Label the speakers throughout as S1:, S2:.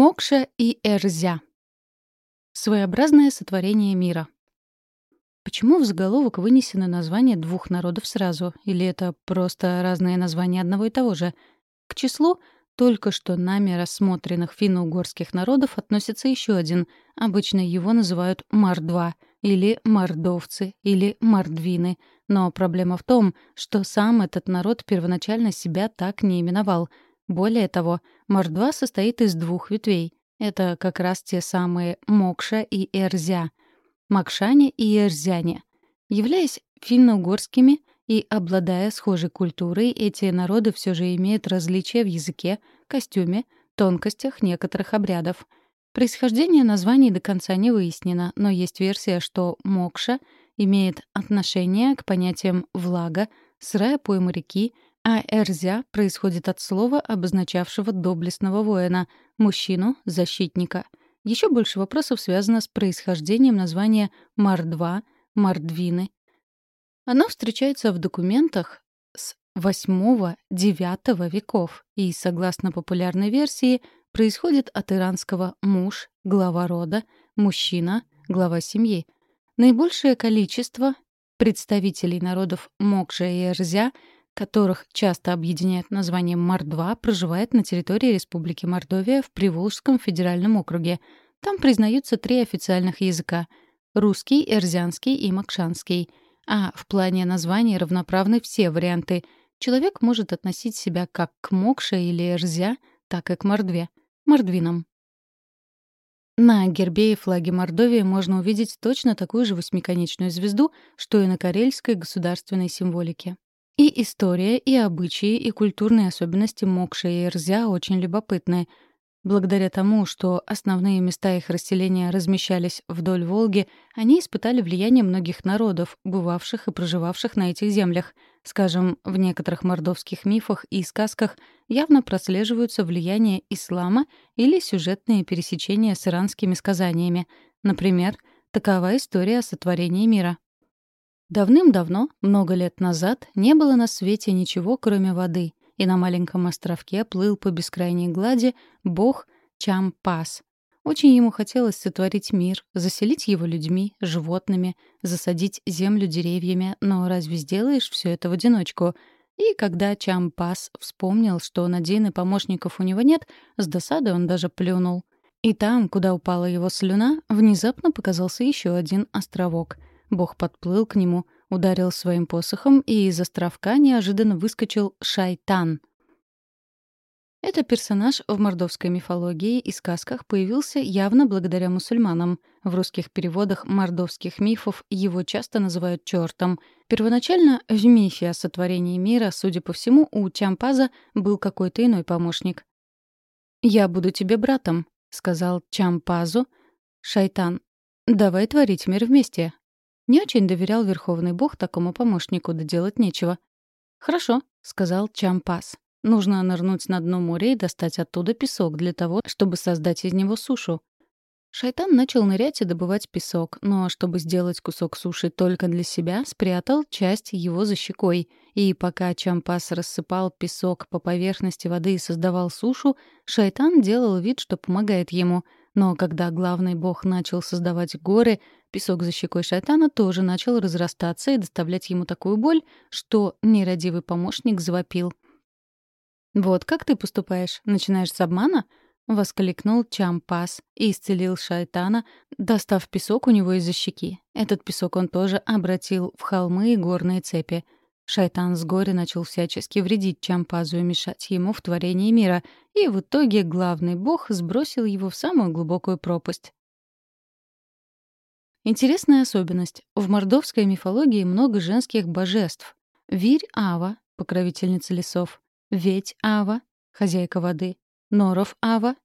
S1: Мокша и Эрзя. Своеобразное сотворение мира. Почему в заголовок вынесено название двух народов сразу? Или это просто разные названия одного и того же? К числу только что нами рассмотренных финно-угорских народов относится еще один. Обычно его называют Мордва, или мордовцы, или мордвины. Но проблема в том, что сам этот народ первоначально себя так не именовал — более того, Мордва состоит из двух ветвей. Это как раз те самые Мокша и Эрзя. Макшане и Эрзяне. Являясь финно-угорскими и обладая схожей культурой, эти народы все же имеют различия в языке, костюме, тонкостях некоторых обрядов. Происхождение названий до конца не выяснено, но есть версия, что Мокша имеет отношение к понятиям «влага», «сырая пойма реки», а «эрзя» происходит от слова, обозначавшего доблестного воина, мужчину, защитника. Еще больше вопросов связано с происхождением названия «мордва», «мордвины». Оно встречается в документах с VIII-IX веков и, согласно популярной версии, происходит от иранского «муж», глава рода, «мужчина», глава семьи. Наибольшее количество представителей народов Мокша и Эрзя — которых часто объединяют названием Мордва, проживает на территории Республики Мордовия в Приволжском федеральном округе. Там признаются три официальных языка — русский, эрзянский и макшанский. А в плане названий равноправны все варианты. Человек может относить себя как к Мокше или Эрзя, так и к Мордве, мордвинам. На гербе и флаге Мордовии можно увидеть точно такую же восьмиконечную звезду, что и на карельской государственной символике. И история, и обычаи, и культурные особенности Мокши и Эрзя очень любопытны. Благодаря тому, что основные места их расселения размещались вдоль Волги, они испытали влияние многих народов, бывавших и проживавших на этих землях. Скажем, в некоторых мордовских мифах и сказках явно прослеживаются влияние ислама или сюжетные пересечения с иранскими сказаниями. Например, такова история о сотворении мира. Давным-давно, много лет назад, не было на свете ничего, кроме воды, и на маленьком островке плыл по бескрайней глади бог Чампас. Очень ему хотелось сотворить мир, заселить его людьми, животными, засадить землю деревьями, но разве сделаешь все это в одиночку? И когда Чампас вспомнил, что Надин и помощников у него нет, с досадой он даже плюнул. И там, куда упала его слюна, внезапно показался еще один островок — Бог подплыл к нему, ударил своим посохом, и из островка неожиданно выскочил Шайтан. Этот персонаж в мордовской мифологии и сказках появился явно благодаря мусульманам. В русских переводах мордовских мифов его часто называют чертом. Первоначально в мифе о сотворении мира, судя по всему, у Чампаза был какой-то иной помощник. «Я буду тебе братом», — сказал Чампазу. «Шайтан, давай творить мир вместе. Не очень доверял Верховный Бог такому помощнику, да делать нечего. «Хорошо», — сказал Чампас. «Нужно нырнуть на дно моря и достать оттуда песок для того, чтобы создать из него сушу». Шайтан начал нырять и добывать песок, но чтобы сделать кусок суши только для себя, спрятал часть его за щекой. И пока Чампас рассыпал песок по поверхности воды и создавал сушу, Шайтан делал вид, что помогает ему — но когда главный бог начал создавать горы, песок за щекой шайтана тоже начал разрастаться и доставлять ему такую боль, что нерадивый помощник завопил. «Вот как ты поступаешь? Начинаешь с обмана?» — воскликнул Чампас и исцелил шайтана, достав песок у него из-за щеки. Этот песок он тоже обратил в холмы и горные цепи — Шайтан с горя начал всячески вредить Чампазу и мешать ему в творении мира, и в итоге главный бог сбросил его в самую глубокую пропасть. Интересная особенность. В мордовской мифологии много женских божеств. Вирь-Ава, покровительница лесов, Ведь-Ава, хозяйка воды, Норов-Ава,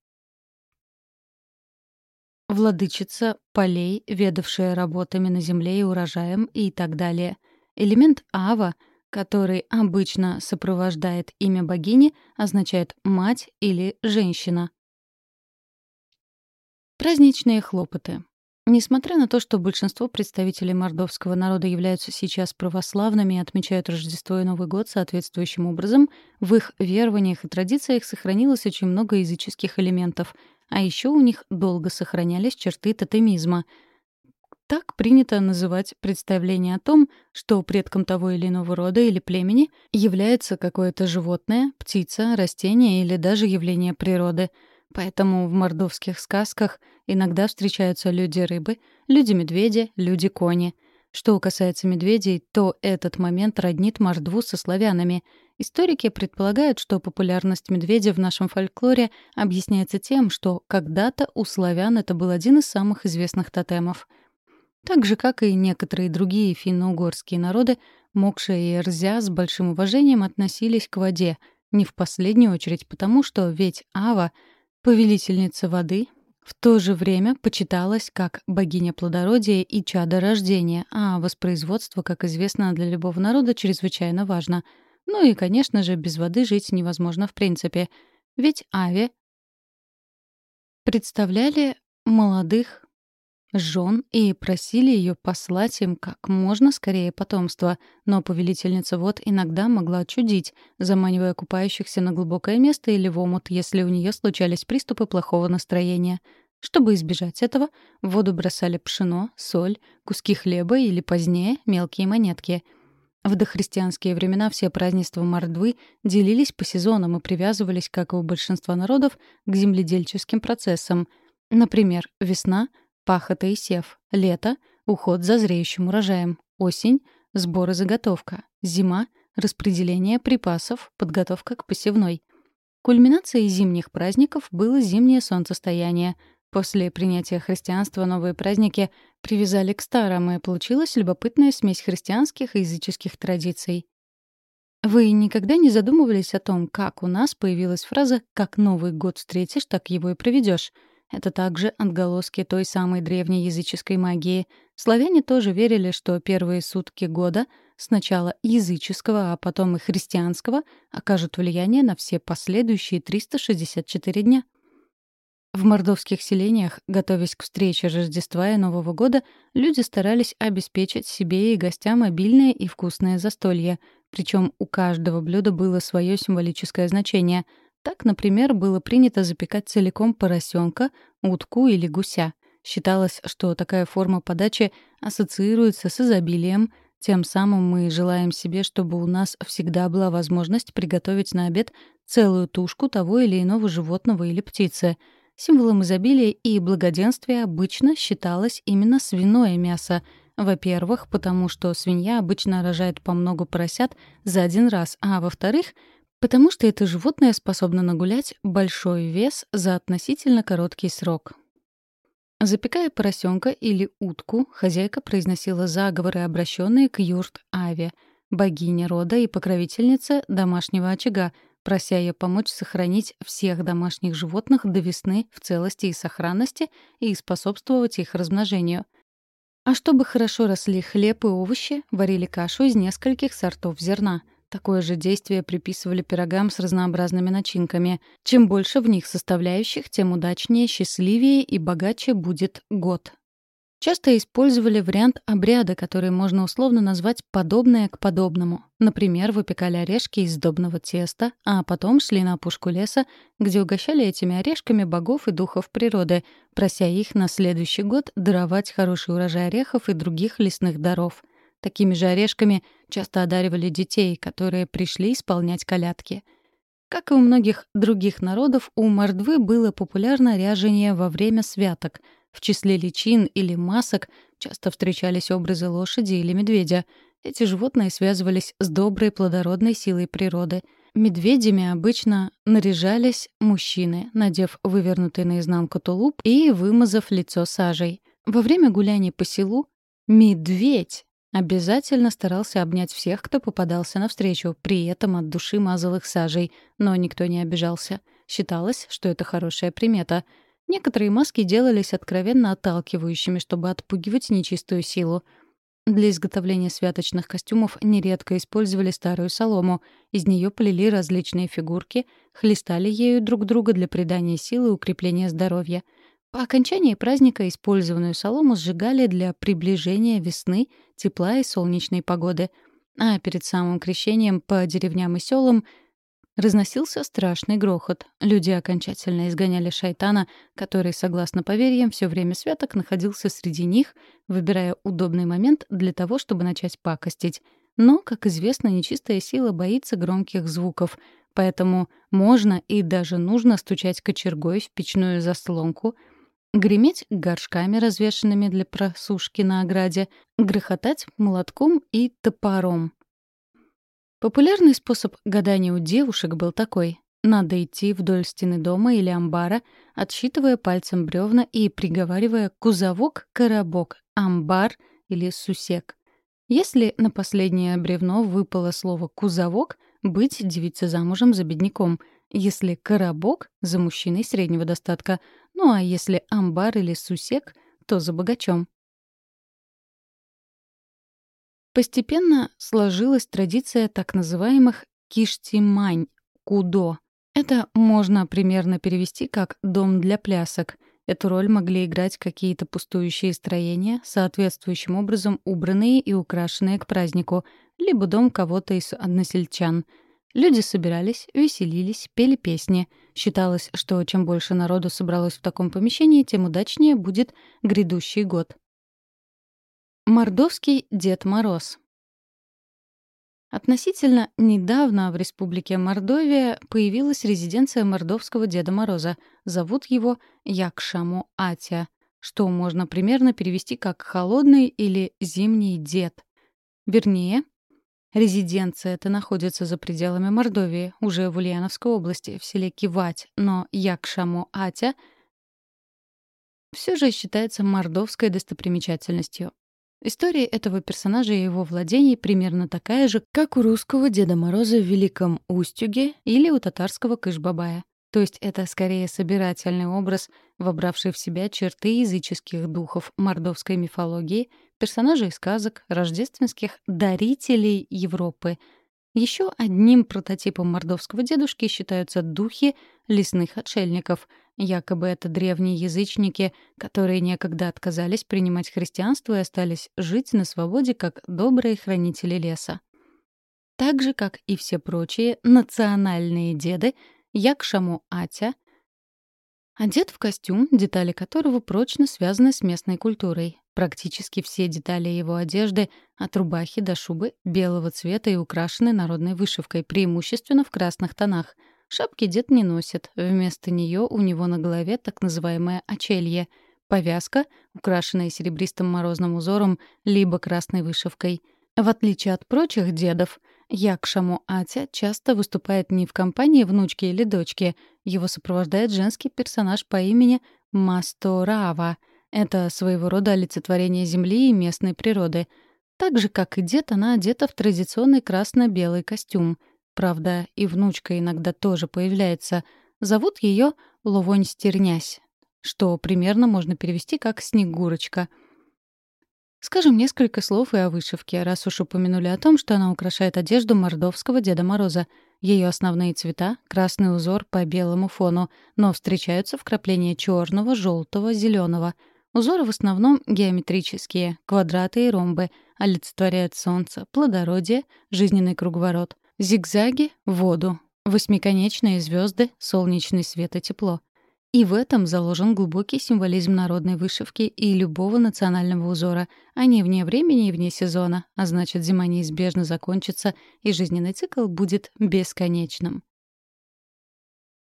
S1: владычица полей, ведавшая работами на земле и урожаем и так далее. Элемент Ава — который обычно сопровождает имя богини, означает «мать» или «женщина». Праздничные хлопоты. Несмотря на то, что большинство представителей мордовского народа являются сейчас православными и отмечают Рождество и Новый год соответствующим образом, в их верованиях и традициях сохранилось очень много языческих элементов. а еще у них долго сохранялись черты тотемизма. Так принято называть представление о том, что предком того или иного рода или племени является какое-то животное, птица, растение или даже явление природы. Поэтому в мордовских сказках иногда встречаются люди-рыбы, люди-медведи, люди-кони. Что касается медведей, то этот момент роднит мордву со славянами — Историки предполагают, что популярность медведя в нашем фольклоре объясняется тем, что когда-то у славян это был один из самых известных тотемов. Так же, как и некоторые другие финно-угорские народы, Мокша и Эрзя с большим уважением относились к воде, не в последнюю очередь потому, что ведь Ава, повелительница воды, в то же время почиталась как богиня плодородия и чада рождения, а воспроизводство, как известно, для любого народа чрезвычайно важно — ну и, конечно же, без воды жить невозможно в принципе. Ведь Ави представляли молодых жен и просили ее послать им как можно скорее потомство, но повелительница вод иногда могла чудить, заманивая купающихся на глубокое место или в омут, если у нее случались приступы плохого настроения. Чтобы избежать этого, в воду бросали пшено, соль, куски хлеба или, позднее, мелкие монетки — в дохристианские времена все празднества Мордвы делились по сезонам и привязывались, как и у большинства народов, к земледельческим процессам. Например, весна — пахота и сев, лето — уход за зреющим урожаем, осень — сбор и заготовка, зима — распределение припасов, подготовка к посевной. Кульминацией зимних праздников было зимнее солнцестояние — После принятия христианства новые праздники привязали к старым, и получилась любопытная смесь христианских и языческих традиций. Вы никогда не задумывались о том, как у нас появилась фраза «как Новый год встретишь, так его и проведешь»? Это также отголоски той самой древней языческой магии. Славяне тоже верили, что первые сутки года, сначала языческого, а потом и христианского, окажут влияние на все последующие 364 дня. В мордовских селениях, готовясь к встрече Рождества и Нового года, люди старались обеспечить себе и гостям обильное и вкусное застолье. Причем у каждого блюда было свое символическое значение. Так, например, было принято запекать целиком поросенка, утку или гуся. Считалось, что такая форма подачи ассоциируется с изобилием, тем самым мы желаем себе, чтобы у нас всегда была возможность приготовить на обед целую тушку того или иного животного или птицы — Символом изобилия и благоденствия обычно считалось именно свиное мясо. Во-первых, потому что свинья обычно рожает по много поросят за один раз, а во-вторых, потому что это животное способно нагулять большой вес за относительно короткий срок. Запекая поросенка или утку, хозяйка произносила заговоры, обращенные к Юрт-Аве, богине рода и покровительнице домашнего очага, прося ее помочь сохранить всех домашних животных до весны в целости и сохранности и способствовать их размножению. А чтобы хорошо росли хлеб и овощи, варили кашу из нескольких сортов зерна. Такое же действие приписывали пирогам с разнообразными начинками. Чем больше в них составляющих, тем удачнее, счастливее и богаче будет год. Часто использовали вариант обряда, который можно условно назвать «подобное к подобному». Например, выпекали орешки из сдобного теста, а потом шли на опушку леса, где угощали этими орешками богов и духов природы, прося их на следующий год даровать хороший урожай орехов и других лесных даров. Такими же орешками часто одаривали детей, которые пришли исполнять колядки. Как и у многих других народов, у мордвы было популярно ряжение во время святок — в числе личин или масок часто встречались образы лошади или медведя. Эти животные связывались с доброй плодородной силой природы. Медведями обычно наряжались мужчины, надев вывернутый наизнанку тулуп и вымазав лицо сажей. Во время гуляния по селу медведь обязательно старался обнять всех, кто попадался навстречу, при этом от души мазал их сажей, но никто не обижался. Считалось, что это хорошая примета — Некоторые маски делались откровенно отталкивающими, чтобы отпугивать нечистую силу. Для изготовления святочных костюмов нередко использовали старую солому. Из нее полили различные фигурки, хлестали ею друг друга для придания силы и укрепления здоровья. По окончании праздника использованную солому сжигали для приближения весны, тепла и солнечной погоды. А перед самым крещением по деревням и селам Разносился страшный грохот. Люди окончательно изгоняли шайтана, который, согласно поверьям, все время святок находился среди них, выбирая удобный момент для того, чтобы начать пакостить. Но, как известно, нечистая сила боится громких звуков, поэтому можно и даже нужно стучать кочергой в печную заслонку, греметь горшками, развешанными для просушки на ограде, грохотать молотком и топором. Популярный способ гадания у девушек был такой. Надо идти вдоль стены дома или амбара, отсчитывая пальцем бревна и приговаривая «кузовок», «коробок», «амбар» или «сусек». Если на последнее бревно выпало слово «кузовок», быть девице замужем за бедняком. Если «коробок» — за мужчиной среднего достатка. Ну а если «амбар» или «сусек», то за богачом. Постепенно сложилась традиция так называемых киштимань, кудо. Это можно примерно перевести как «дом для плясок». Эту роль могли играть какие-то пустующие строения, соответствующим образом убранные и украшенные к празднику, либо дом кого-то из односельчан. Люди собирались, веселились, пели песни. Считалось, что чем больше народу собралось в таком помещении, тем удачнее будет грядущий год. Мордовский Дед Мороз. Относительно недавно в Республике Мордовия появилась резиденция мордовского Деда Мороза. Зовут его Якшаму Атя, что можно примерно перевести как «холодный» или «зимний дед». Вернее, резиденция эта находится за пределами Мордовии, уже в Ульяновской области, в селе Кивать, но Якшаму Атя все же считается мордовской достопримечательностью. История этого персонажа и его владений примерно такая же, как у русского Деда Мороза в Великом Устюге или у татарского Кышбабая. То есть это скорее собирательный образ, вобравший в себя черты языческих духов мордовской мифологии, персонажей сказок, рождественских дарителей Европы — еще одним прототипом мордовского дедушки считаются духи лесных отшельников. Якобы это древние язычники, которые некогда отказались принимать христианство и остались жить на свободе как добрые хранители леса. Так же, как и все прочие национальные деды, Якшаму Атя одет в костюм, детали которого прочно связаны с местной культурой. Практически все детали его одежды, от рубахи до шубы, белого цвета и украшены народной вышивкой, преимущественно в красных тонах. Шапки дед не носит, вместо нее у него на голове так называемое очелье — повязка, украшенная серебристым морозным узором либо красной вышивкой. В отличие от прочих дедов, Якшаму Атя часто выступает не в компании внучки или дочки, его сопровождает женский персонаж по имени Масторава — это своего рода олицетворение земли и местной природы. Так же, как и дед, она одета в традиционный красно-белый костюм. Правда, и внучка иногда тоже появляется. Зовут ее Ловонь Стернясь, что примерно можно перевести как «снегурочка». Скажем несколько слов и о вышивке, раз уж упомянули о том, что она украшает одежду мордовского Деда Мороза. Ее основные цвета — красный узор по белому фону, но встречаются вкрапления черного, желтого, зеленого — Узоры в основном геометрические, квадраты и ромбы, олицетворяют солнце, плодородие, жизненный круговорот. Зигзаги — воду, восьмиконечные звезды, солнечный свет и тепло. И в этом заложен глубокий символизм народной вышивки и любого национального узора, не вне времени и вне сезона, а значит, зима неизбежно закончится, и жизненный цикл будет бесконечным.